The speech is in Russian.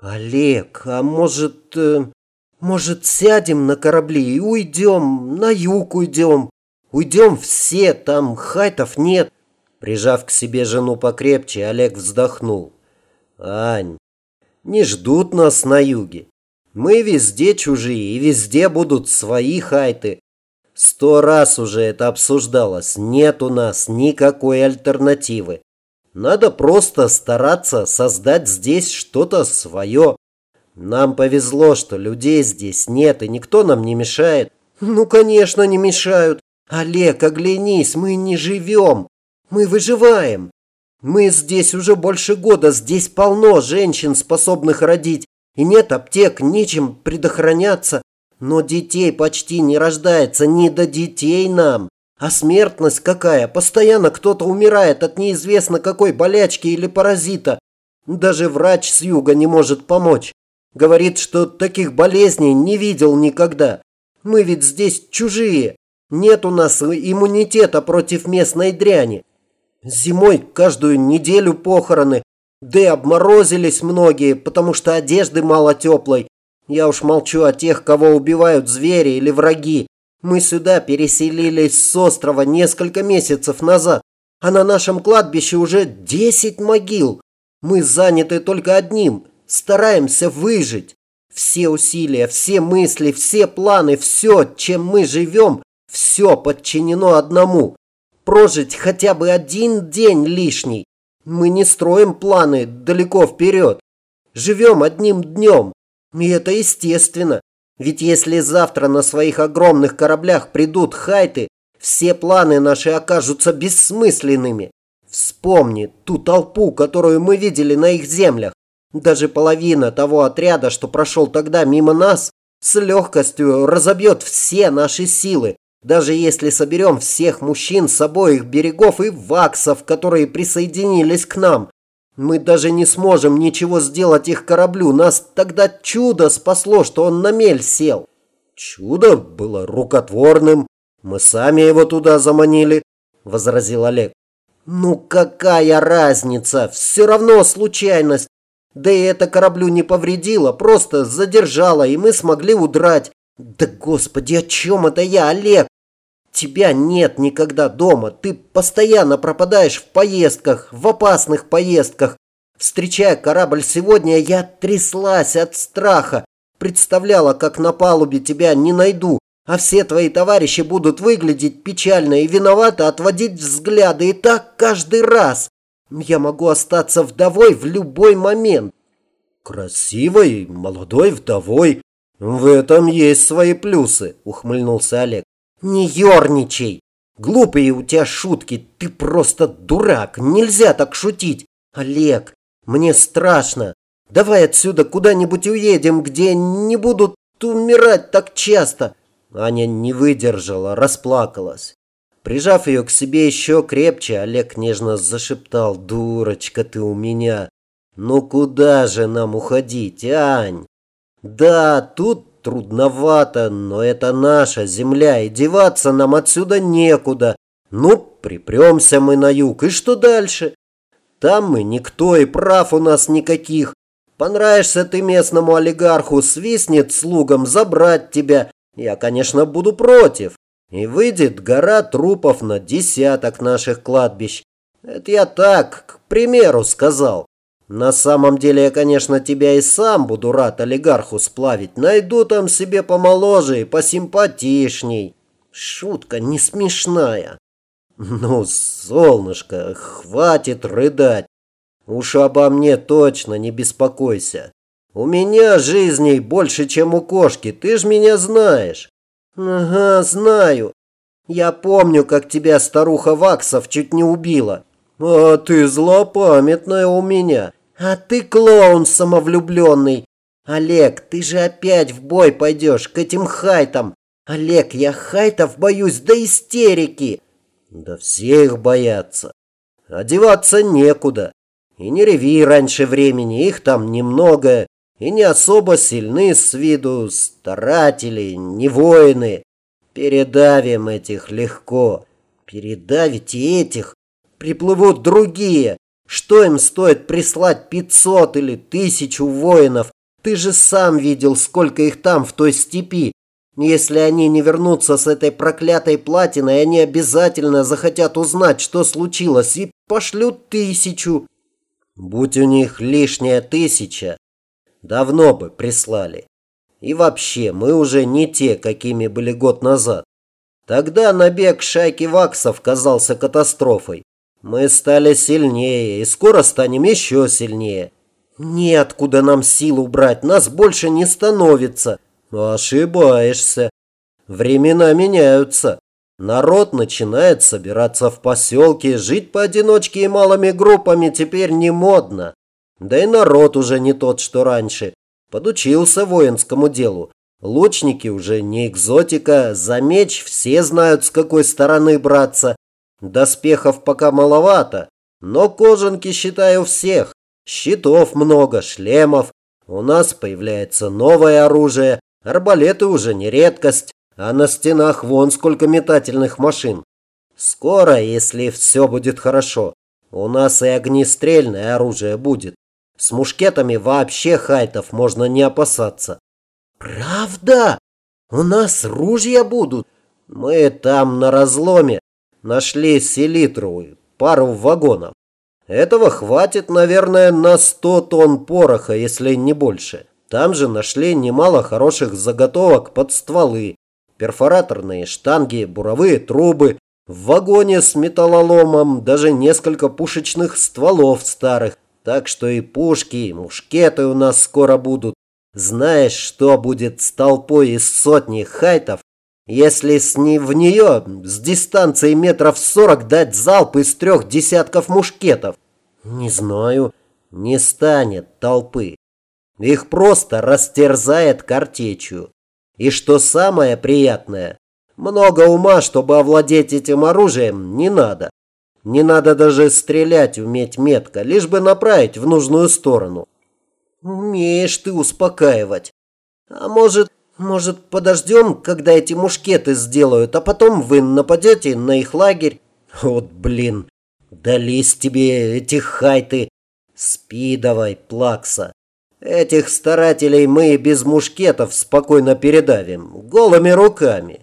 Олег, а может... Э, может, сядем на корабли и уйдем, на юг уйдем. Уйдем все, там хайтов нет. Прижав к себе жену покрепче, Олег вздохнул. Ань, не ждут нас на юге. Мы везде чужие, и везде будут свои хайты. Сто раз уже это обсуждалось. Нет у нас никакой альтернативы. Надо просто стараться создать здесь что-то свое. Нам повезло, что людей здесь нет, и никто нам не мешает. Ну, конечно, не мешают. Олег, оглянись, мы не живем. Мы выживаем. Мы здесь уже больше года, здесь полно женщин, способных родить. И нет аптек, нечем предохраняться. Но детей почти не рождается, не до детей нам. А смертность какая? Постоянно кто-то умирает от неизвестно какой болячки или паразита. Даже врач с юга не может помочь. Говорит, что таких болезней не видел никогда. Мы ведь здесь чужие. Нет у нас иммунитета против местной дряни. Зимой каждую неделю похороны. Да и обморозились многие, потому что одежды мало теплой. Я уж молчу о тех, кого убивают звери или враги. Мы сюда переселились с острова несколько месяцев назад, а на нашем кладбище уже десять могил. Мы заняты только одним – стараемся выжить. Все усилия, все мысли, все планы, все, чем мы живем, все подчинено одному – прожить хотя бы один день лишний. Мы не строим планы далеко вперед. Живем одним днем. И это естественно. Ведь если завтра на своих огромных кораблях придут хайты, все планы наши окажутся бессмысленными. Вспомни ту толпу, которую мы видели на их землях. Даже половина того отряда, что прошел тогда мимо нас, с легкостью разобьет все наши силы, даже если соберем всех мужчин с обоих берегов и ваксов, которые присоединились к нам. Мы даже не сможем ничего сделать их кораблю. Нас тогда чудо спасло, что он на мель сел. Чудо было рукотворным. Мы сами его туда заманили, возразил Олег. Ну какая разница? Все равно случайность. Да и это кораблю не повредило, просто задержало, и мы смогли удрать. Да господи, о чем это я, Олег? Тебя нет никогда дома. Ты постоянно пропадаешь в поездках, в опасных поездках. Встречая корабль сегодня, я тряслась от страха. Представляла, как на палубе тебя не найду, а все твои товарищи будут выглядеть печально и виновато отводить взгляды. И так каждый раз. Я могу остаться вдовой в любой момент. Красивой, молодой вдовой. В этом есть свои плюсы, ухмыльнулся Олег. «Не ерничай! Глупые у тебя шутки, ты просто дурак, нельзя так шутить! Олег, мне страшно! Давай отсюда куда-нибудь уедем, где не будут умирать так часто!» Аня не выдержала, расплакалась. Прижав ее к себе еще крепче, Олег нежно зашептал «Дурочка ты у меня! Ну куда же нам уходить, Ань? Да, тут трудновато, но это наша земля, и деваться нам отсюда некуда. Ну, припремся мы на юг, и что дальше? Там мы никто, и прав у нас никаких. Понравишься ты местному олигарху, свистнет слугам забрать тебя. Я, конечно, буду против. И выйдет гора трупов на десяток наших кладбищ. Это я так, к примеру, сказал. На самом деле я, конечно, тебя и сам буду рад олигарху сплавить. Найду там себе помоложе и посимпатичней. Шутка не смешная. Ну, солнышко, хватит рыдать. Уж обо мне точно не беспокойся. У меня жизней больше, чем у кошки, ты ж меня знаешь. Ага, знаю. Я помню, как тебя старуха Ваксов чуть не убила. А ты злопамятная у меня. А ты клоун самовлюбленный. Олег, ты же опять в бой пойдешь к этим хайтам. Олег, я хайтов боюсь до истерики. Да все их боятся. Одеваться некуда. И не реви раньше времени, их там немного. И не особо сильны с виду старатели, не воины. Передавим этих легко. Передавите этих, приплывут другие. Что им стоит прислать 500 или тысячу воинов? Ты же сам видел, сколько их там в той степи. Если они не вернутся с этой проклятой платиной, они обязательно захотят узнать, что случилось, и пошлют тысячу. Будь у них лишняя тысяча, давно бы прислали. И вообще, мы уже не те, какими были год назад. Тогда набег шайки ваксов казался катастрофой. Мы стали сильнее и скоро станем еще сильнее. Неоткуда нам силу брать, нас больше не становится. Ошибаешься. Времена меняются. Народ начинает собираться в поселке, жить поодиночке и малыми группами теперь не модно. Да и народ уже не тот, что раньше. Подучился воинскому делу. Лучники уже не экзотика, за меч все знают, с какой стороны браться. Доспехов пока маловато, но кожанки, считаю, всех. Щитов много, шлемов. У нас появляется новое оружие. Арбалеты уже не редкость, а на стенах вон сколько метательных машин. Скоро, если все будет хорошо, у нас и огнестрельное оружие будет. С мушкетами вообще хайтов можно не опасаться. Правда? У нас ружья будут? Мы там на разломе нашли селитру, пару вагонов. Этого хватит, наверное, на 100 тонн пороха, если не больше. Там же нашли немало хороших заготовок под стволы, перфораторные штанги, буровые трубы, в вагоне с металлоломом даже несколько пушечных стволов старых, так что и пушки, и мушкеты у нас скоро будут. Знаешь, что будет с толпой из сотни хайтов, если с не в нее с дистанции метров сорок дать залп из трех десятков мушкетов? Не знаю. Не станет толпы. Их просто растерзает картечью. И что самое приятное, много ума, чтобы овладеть этим оружием, не надо. Не надо даже стрелять уметь метко, лишь бы направить в нужную сторону. Умеешь ты успокаивать. А может, может, подождем, когда эти мушкеты сделают, а потом вы нападете на их лагерь? Вот блин, дались тебе эти хайты. Спи давай, плакса. Этих старателей мы без мушкетов спокойно передавим, голыми руками.